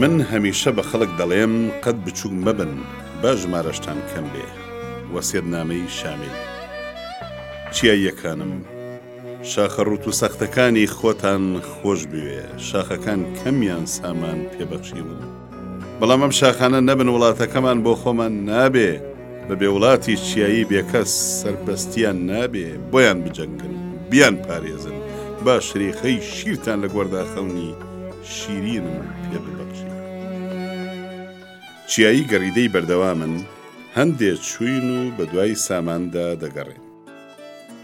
من هەمیشە بە خەڵک دەڵێم قەت بچووک مەبن با ژمارەشتان کەم بێ. وەسێتنامەی شامیل. چیاییەکانم، شاخە ڕووت و سەختەکانی خۆتان خۆش بوێ، شاخەکان کەمیان سامان پێ بەخشیون، بەڵام ئەم شاخانە نەبن وڵاتەکەمان بۆ خۆمان نابێ، بە بێ وڵاتی چیایی بێکەس سەربەستیان نابێ، بۆیان بجەنگن، بیانپارێزن، با شریخەی شیرتان لە گۆڕدا خەونی. شیرینم پێ ببەخشی. چیایی گەڕیدەی بەردەوامن، هەندێ چووین و بە دوای ساماندا دەگەڕێن.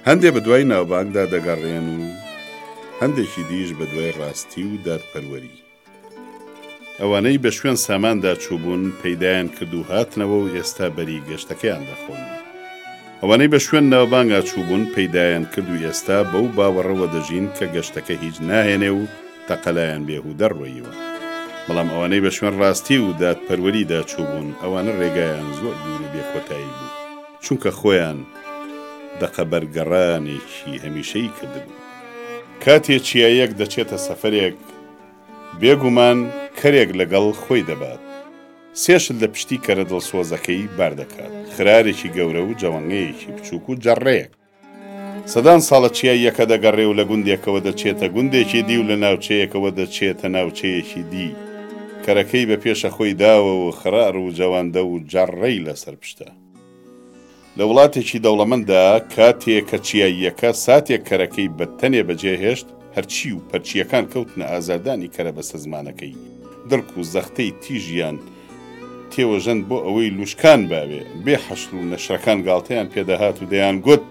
هەندێ بە دوای ناوبانگدا دەگەڕێن و هەندێکی دیش بە دوای ڕاستی و دادپەروەری. ئەوانەی بە شوێن ساماندا چووبوون، پەیدایان کرد و هاتنەوە و ئێستا بەری گەشتەکەیان دەخۆن. ئەوانەی بە شوێن ناوبانگا چووبوون پەیدایان کرد و ئێستا بەو باوەڕەوە دەژین کە گەشتەکە هیچ ناهێنێ و تەقەلایان بێ و دەڕۆییوە. بەڵام ئەوانەی بە شوێن ڕاستی و دادپەروەریدا چووبوون ئەوانە ڕێگایان زۆر دوور و بێ کۆتایی بوو، چونکە خۆیان دەقە بەر گەڕانێکی هەمیشەیی کردبوون. کاتێ چیاییەک دەچێتە سەفەرێک، بێگومان کەرێک لەگەڵ خۆی دەبات. سێ شت لە پشتی کەرە دڵسۆزەکەی بار دەکات، خرارێکی گەورە و جەوەنگەیەکی بچووک و جەڕڕەیەک. سەدان ساڵە چیاییەکە دەگەڕێ و لە گوندێکەوە دەچێتە گوندێکی دی و لە ناوچەیەکەوە دەچێتە ناوچەیەکی دی. کەرەکەی بە پێشە خۆی داوە و خرار و جەوەندە و جەڕڕەی لەسەر پشتە. لە وڵاتێکی دەوڵەمەنددا کاتێ کە چیاییەکە ساتێک کەرەکەی بە تەنێ بەجێ هێشت، هەرچی و پەرچییەکان کەوتنە ئازاردانی کەرەبەستە زمانەکەی، دڕک و زەختەی تیژیان تێوەژەند بۆ ئەوەی لووشکان باوێ، بێ حەشر و نەشرەکان گاڵتەیان پێ دەهات و دەیانگوت.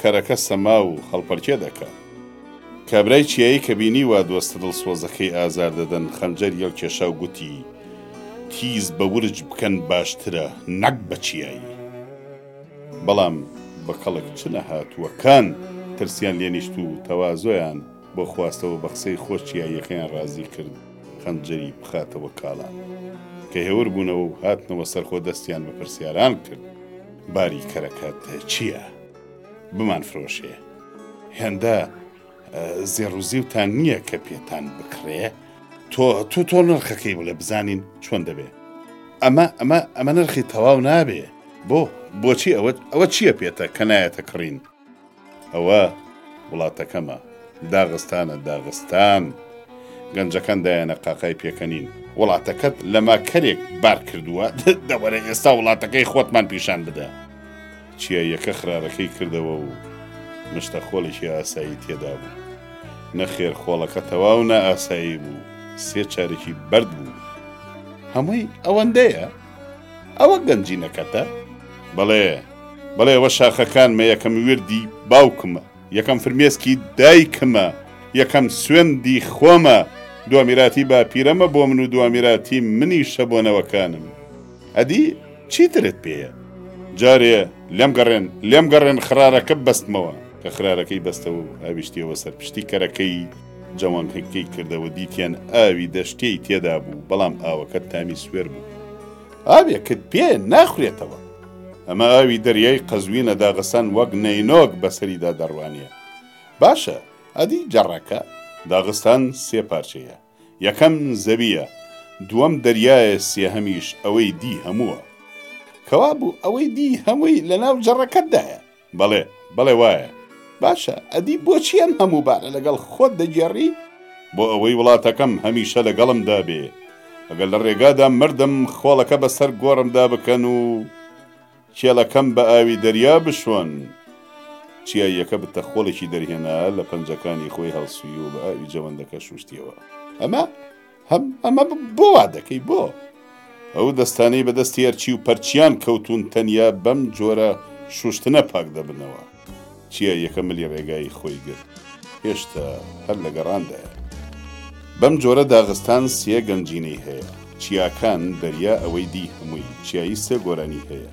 کەرەکە سەما و هەڵپەرکێ دەکا. کابرای چیایی کە بینی وا دۆستە دڵسۆزەکەی ئازار دەدەن، خەنجەری هەڵکێشا و گوتی، تیز بە ورچ بکەن باشترە نەک بە چیایی. بەڵام بە کەڵک چنە هاتووەکان ترسیان لێ نیشت و تەوازۆیان. بۆ خواستەوە بە قسەی خۆش چیاییەکەیان ڕازی کرد خەنجەری بخاتەوە کاڵان. کە هێور بوونەوە و هاتنەوە سەرخۆ دەستیان بە پرسیاران کرد، باری کەرەکەت چییە؟ بمان فرۆشێ. هێندە زێڕ و زیوتان نییە کە پێتان بکڕێ؟ تۆ تۆ تۆ نرخەکەی بڵێ بزانین چۆن دەبێ. ئەمە ئەمە ئەمە نرخی تەواو نابێ. بۆ؟ بۆچی ئەوە ئەوە چییە پێتە کە نایەتە کڕین؟ ئەوە وڵاتەکەمە داغستانە داغستان گەنجەکان دایانە قاقای پێکەنین وڵاتەکەت لەما کەرێک بار کردووە دەوەرە ئێستا وڵاتەکەی خۆتمان پیشان بدە چیاییەکە خراڕەکەی کردەوە و مشتە خۆڵێکی ئاسایی تێدا بوو نەخێر خۆڵەکە تەواو نە ئاسایی بوو سێ چارێکی بەرد بوو هەمووی ئەوەندەیە ئەوە گەنجینەکەتە؟ بەڵێ، بەڵێ ئەوە شاخەکانمە، یەکەم ویردی باوکمە، یەکەم فرمێسکی دایکمە، یەکەم سوێندی خۆمە، دوامیراتی باپیرەمە بۆ من و دوامیراتی منیشە بۆ نەوەکانم. ئەدی چیترت پێیە؟ جارێ لێم گەڕێن، لێم گەڕێن خرارەکە بەستمەوە. کە خرارەکەی بەستەوە و هاویشتیەوە سەر پشتی کەرەکەی، جەوانکەکەی کردەوە دیتیان ئاوی دەشتێی تێدا بوو بەڵام ئاوەکە تامی سوێر بوو ئاوێکت پێ ناخورێتەوە ئەمە ئاوی دەریای قەزوینە داغستان وەک نەینۆک بەسەریدا دەڕوانیە باشە ئەدی جەڕەکە داغستان سێ پارچەیە یەکەم زەویە دووەم دەریایە سێهەمیش ئەوەی دی هەمووە کەوابوو ئەوەی دی هەمووی لەناو جەڕەکەتدایە بەڵێ، بەڵێ وایە. باشە ئەدی بۆچی ئەم هەموو بارە لەگەڵ خۆت دەگێڕی؟ بۆ ئەوەی وڵاتەکەم هەمیشە لەگەڵمدا بێ، ئەگەر لە ڕێگادا مردم خۆڵەکە بەسەر گۆڕمدا بکەن و کێڵەکەم بە ئاوی دەریا بشۆن. چیاییەکە بتە خۆڵێکی دەرهێنا لە پەنجەکانی خۆی هەڵسوی و بە ئاوی جەوەندەکە شوشتیەوە. ئەمە؟ هەم ئەمە بۆ وا دەکەی بۆ؟ ئەو دەستانەی بەدەستی ئەرچی و پەرچیان کەوتون تەنیا بەم جۆرە شوشتنە پاک دەبنەوە چیە یەکە ملی ڕێگایی خۆی گرت هێشتا هەر لە گەڕاندایە بەم جۆرە داغستان سێ گەنجینەی هەیە چیاکان دەریا ئەوەی دی هەمووی چیایی سێ گۆرانی هەیە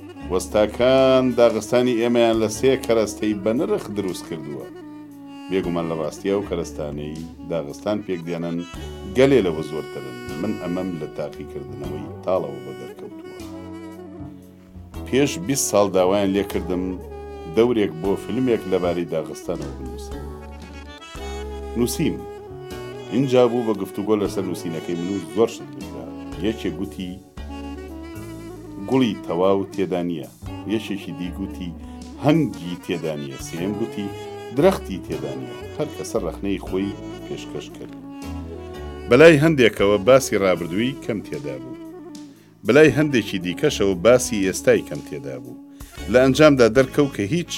وەستاکان داغستانی ئێمەیان لە سێ کەرەستەی بەنرخ دروست کردووە. بێگومان لە ڕاستیا ئەو کەرەستانەی داغستان پێک دێنن گەلێ لەوە زۆرترن، من ئەمەم لە تاقیکردنەوەی تاڵەوە بۆ دەرکەوتووە. پێش بیست ساڵ داوایان لێکردم دەورێک بۆ فیلمێک لەبارەی داغستانەوە بنووسن. نووسیم. ئینجا بوو بە گفتوگۆ لەسەر نووسینەکەی من و زۆر شت گوترا. یەکێک گوتی گوڵی تەواو تێدا نییە، یەکێکی دی گوتی هەنگی تێدا نییە، سێیەم گوتی درەختی تێدا نییە. هەر کەسە ڕەخنەی خۆی پێشکەش کرد. بەلای هەندێکەوە باسی ڕابردووی کەم تێدا بوو. بەلای هەندێکی دیکەشەوە باسی ئێستای کەم تێدابوو، لە ئەنجامدا دەرکەو کە هیچ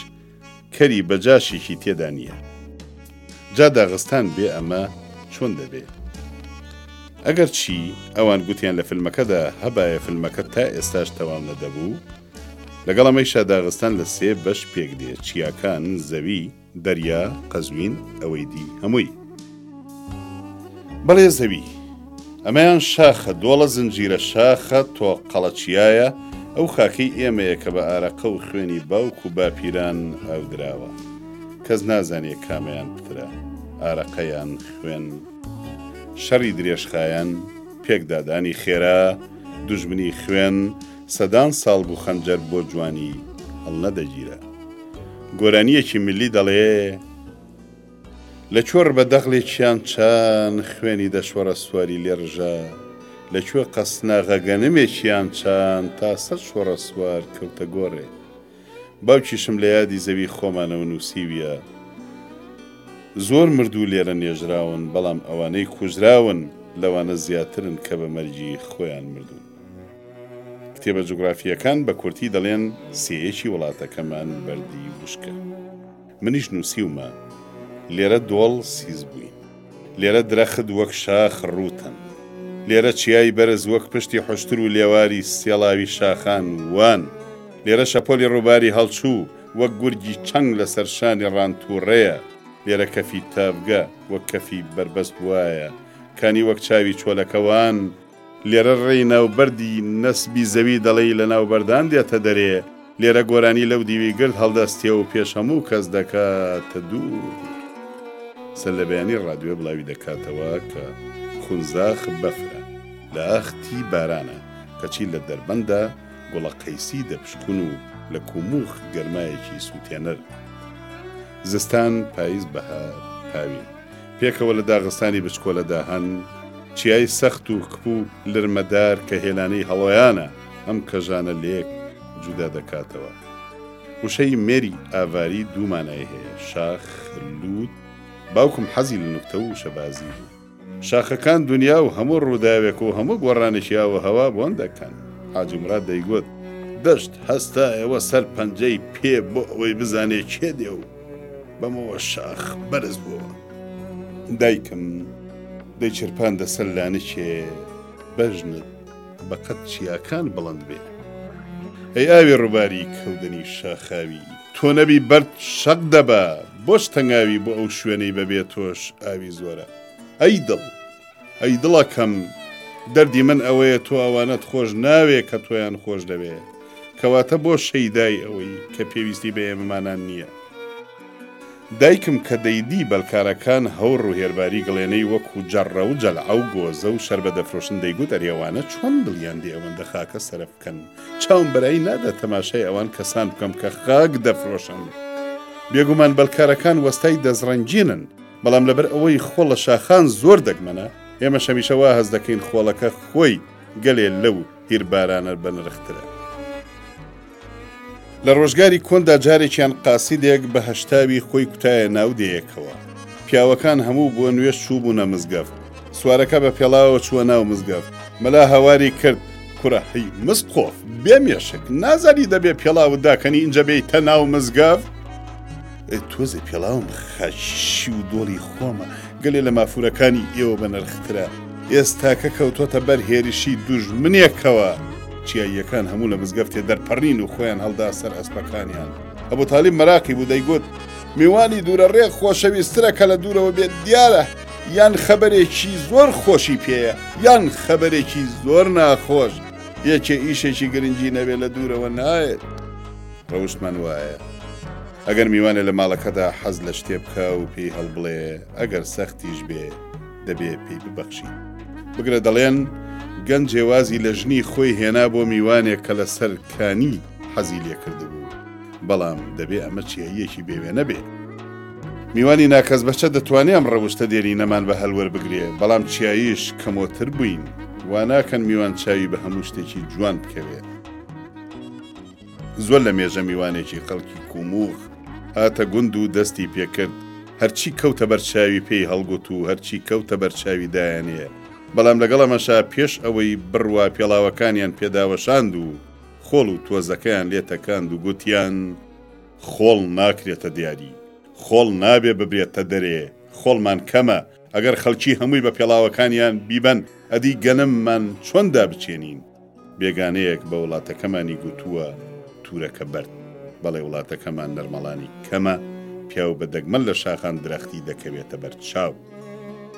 کەری بە جاشێکی تێدا نییە. جا داغستان بێ ئەمە چۆن دەبێ؟ ئەگەر چی ئەوان گوتیان لە فیلمەکەدا هەبایە فیلمەکە تا ئێستاش تەواو نەدەبوو. لەگەڵ ئەمەیشا داغستان لە سێ بەش پێکدێ، چیاکان، زەوی، دەریا، قەزوین، ئەوەی دی هەمووی. بەڵێ زەوی. ئەمەیان شاخە، دۆڵە زنجیرە، شاخە، تۆق، قەڵە چیایە، ئەو خاکەی ئێمەیە کە بە ئارەقە و خوێنی باوک و باپیران ئاودراوە. کەس نازانێ کامەیان پترە، ئارەقە یان خوێن؟ شەڕی درێژخایەن، پێکدادانی خێرا، دوژمنی خوێن، سەدان ساڵ بوو خەنجەر بۆ جوانی هەڵنەدەگیرا گۆرانیەکی ملی دەڵێ لە کوێ ڕبە دەغلێکیان چان خوێنی دەشۆڕە سواری لێ ڕژا لە کوێ قەسناغە گەنمێکیان چان تا سەر شۆڕە سوار کەوتە گۆڕێ باوکیشم لە یادی زەوی خۆمانەوە نووسیویە زۆر مردوو لێرە نێژراون بەڵام ئەوانەی کوژراون لەوانە زیاترن کە بە مەرگی خۆیان مردوون. کتێبە جوگرافییەکان بە کورتی دەڵێن سێیەکی وڵاتەکەمان بەردی وشکە. منیش نووسیومە، لێرە دۆڵ سیز بووین. لێرە درەخت وەک شاخ ڕووتن. لێرە چیای بەرز وەک پشتی حوشتر و لێواری سێڵاوی شاخان وان. لێرە شەپۆلی ڕووباری هەڵچوو وەک گورگی چنگ لەسەر شانی ڕان تووڕەیە. لێرە کەفی تاڤگە وەک کەفی بەربەست وایە، کانی وەک چاوی چۆلەکە وان. لێرە ڕێی ناوبەردی نەسبی زەوی دەڵێی لە ناوبەردان دێتە دەرێ، لێرە گۆرانی لەو دیوی گرد هەڵدەستێ و پێش هەموو کەس دەکاتە دوور. سەر لە بەیانی ڕادیۆ بڵاوی دەکاتەوە کە خونزاخ بەفرە، لە ئاختی بارانە، کەچی لە دەربەندا گوڵە قەیسی دەپشکون و لە کوموخ گەرمایەکی سووتێنەر. زستان، پایز، بەهار، هاوین. پێکەوە لە داغستانی بچکۆلەدا هەن، چیای سەخت و کپ و لرمەدار کە هێلانەی هەڵۆیانە ئەم کەژانە لێک جودا دەکاتەوە. وشەی مێری ئاڤاری دوو مانای هەیە، شاخ، لووت، باوکم حەزی لە نوکتە و وشەبازی بوو. شاخەکان دونیا و هەموو ڕووداوێک و هەموو گۆڕانێکی ئاووهەوا بۆن دەکەن. حاجی موراد دەیگوت، دەشت هەستایەوە سەر پەنجەی پێ بۆ ئەوەی بزانێ کێ دێ و بەمەوە شاخ بەرز بووە دایکم دەیچرپاندە سەر لانکێ بەژنت بەقەت چیاکان بڵند بێ ئەی ئاوێ ڕووباری کەودنی شاخاوی تۆ نەبی بەرد شەق دەبا بۆش تەنگاوی بۆ ئەو شوێنەی بەبێ تۆش ئاوی زۆرە ئەی دڵ ئەی دڵەکەم دەردی من ئەوەیە تۆ ئەوانەت خۆش ناوێ کە تۆیان خۆش دەوێ کەواتە بۆ شەیدای ئەوەی کە پێویستی بە ئێمەمانان نییە. دایکم کە دەیدی بەلکارەکان هەور و هێرباری گڵێنەی وەکو جەڕە و جەلعە و گۆزە و شەربەدەفرۆشن دەیگوت ئەرێ ئەوانە چۆن دڵیان دێ ئەوەندە خاکە سەرە بکەن چاوم بەرایی نادا تەماشای ئەوان کەسان بکەم کە خاک دەفرۆشن بێگومان بەلکارەکان وەستای دەزڕەنجینن بەڵام لەبەر ئەوەی خۆ لە شاخان زۆر دەگمەنە ئێمە شەمیشەوە هەز دەکەین خۆڵەکە خۆی گەلێ لەو هیربارانە بەنرخترە لە ڕۆژگاری کۆندا جارێکیان قاسیدێک بە هەشتاوی خۆی کوتایە ناو دێیەکەوە. پیاوەکان هەموو بۆ نوێژ چووبوونە مزگەفت. سوارەکە بە پێڵاوەوە چووە ناو مزگەفت. مەلا هاواری کرد، کورە هەی مسقۆف، بێ مێشک، نازانی دەبێ پێڵاوت داکەنی ئینجا بێیتە ناو مزگەفت؟ تۆزێ پێڵاوم خاکی شی و دۆڵی خۆمە گەلێ لە مافورەکانی ئێوە بە نرخترە ئێستاکە کەوتۆتە بەر هێرشی دوژمنێکەوە چیاییەکان هەموو لە مزگەفتێ دەرپەڕین و خۆیان هەڵدا سەر ئەسپەکانیان ئەبوو تاالب مەراقی بوو دەیگوت میوانی دوورە ڕێک خۆشەویسترە کە لە دوورەوە بێت دیارە یان خەبەرێکی زۆر خۆشی پێەیە یان خەبەرێکی زۆر ناخۆش یەکێ ئیشێکی گرنگی نەوێت لە دوورەوە نایێت. ڕەوشتمان وایە ئەگەر میوانێ لە ماڵەکەدا حەز لە شتێ بکا و پێی هەڵبڵێ ئەگەر سەختیش بێ دەبێ پێی ببەخشی. بگرە دەڵێن گەنجێ وازی لە ژنی خۆی هێنا بۆ میوانێ کە لە سەر کانی حەزی لێ کردبوو، بەڵام دەبێ ئەمە چیاییەکی بێ وێنە بێ. میوانی ناکەسبەچە دەتوانێ ئەم ڕەوشتە دێرینەمان بە هەل وەربگرێ، بەڵام چیاییش کەمۆتر بووین وا ناکەن میوان چاوی بە هەموو شتێکی جوان بکەوێ. زۆر لە مێژە میوانێکی خەڵکی کوموغ هاتە گوند و دەستی پێکرد، هەرچی کەوتە بەر چاوی پێی هەڵگوت و هەرچی کەوتە بەر چاوی دایانێ، بەڵام لەگەڵ ئەمەشا پێش ئەوەی بڕوا پێڵاوەکانیان پێ داوەشاند و خۆڵ و تۆزەکەیان لێ تەکاند و گوتیان، خۆڵ ناکرێتە دیاری، خۆڵ نابێ ببرێتە دەرێ، خۆڵمان کەمە، ئەگەر خەڵکی هەمووی بە پێڵاوەکانیان بیبەن، ئەدی گەنممان چۆن دابچێنین؟ بێگانەیەک بە وڵاتەکەمانی گوتووە تورەکە بەرد، بەڵێ وڵاتەکەمان نەرمەڵانی کەمە، پیاو بە دەگمەن لە شاخان درەختی دەکەوێتە بەر چاو.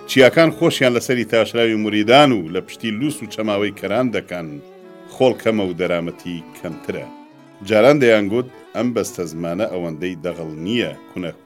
چیاکان خۆشیان لە سەری تاشراوی موریدان و لە پشتی لوس و چەماوەی کەران دەکەن، خۆڵ کەمە و دەرامەتی کەمترە. جاران دەیانگوت ئەم بەستەزمانە ئەوەندەی دەغڵ نییە، کونە.